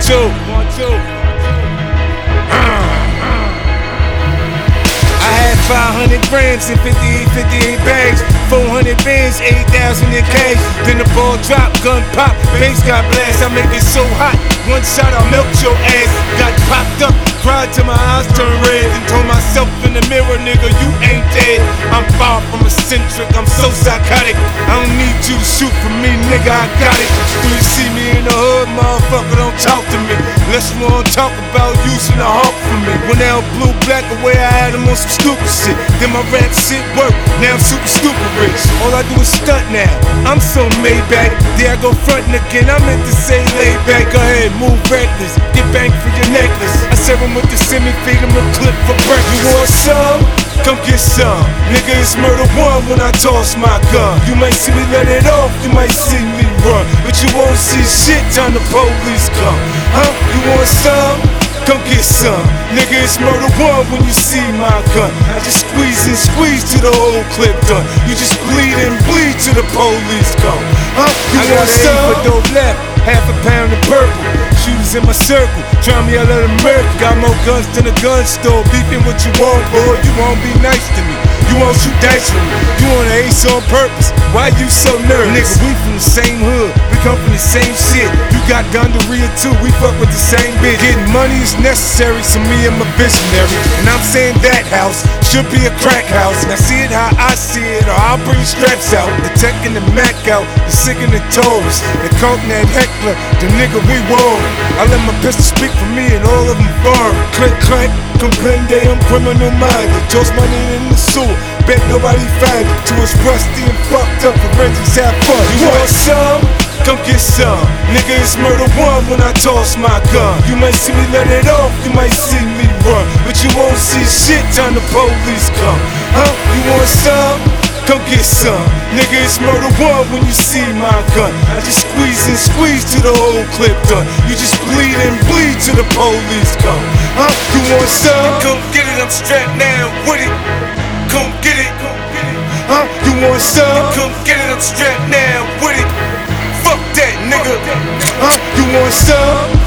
two. One, two. I had 500 grams and 58, 58 bags. 400 bins, 8,000 in cash. Then the ball drop, gun pop, bass got blast. I make it so hot, one shot I melt your ass. Got popped up, cried till my eyes turned red. And told myself in the mirror, nigga, you ain't dead. I'm far from eccentric, I'm so psychotic. I don't need you to shoot for me, nigga, I got it. Do you see me in the hood, motherfucker? Don't talk to me. Unless you wanna talk about using the hawk for me. When I blue black away, I had them on some stupid shit. Then my rap shit work, now I'm super stupid rich. All I do is stunt now. I'm so made back. There I go frontin' again. I meant to say lay back. Go ahead, move reckless. Get bang for your necklace. I serve him with the semi, feed him a clip for breakfast. You want some? Come get some. Nigga, it's murder one when I toss my gun. You might see me let it off, you might see me run. But you won't see shit time the police come. Huh? You want some? Come get some. Nigga, it's murder one when you see my gun. I just squeeze and squeeze till the whole clip done. You just bleed and bleed till the police come. Huh? You I want got some? for dope left, half a pound of purple. Shooters in my circle, try me out of the murder. Got more guns than a gun store. Beefing what you want, boy. You won't be nice to me. You won't shoot dice with me. You want to ace on purpose. Why you so nervous? Nigga, we from the same hood. Come from the same shit. You got gonorrhea too. We fuck with the same bitch. Getting money is necessary, so me and my visionary. And I'm saying that house should be a crack house. Now see it how I see it, or I'll bring straps out. The tech and the Mac out. The SIG and the Taurus. The coke and that heckler. The nigga we want. I let my pistol speak for me and all of them foreign. Click, clack. Comprende, I'm criminal minded. Toss money in the sewer. Bet nobody find it. Till it's rusty and fucked up. Forensics have fun. You want some? Come get some. Nigga, it's murder one when I toss my gun. You might see me let it off, you might see me run. But you won't see shit time the police come. Huh? You want some? Come get some. Nigga, it's murder one when you see my gun. I just squeeze and squeeze till the whole clip done. You just bleed and bleed till the police come. Huh? You want some? Come get it, I'm strapped now with it. Come get it. Huh? You want some? Come get it, I'm strapped now with it. Nigga. Huh? You want some?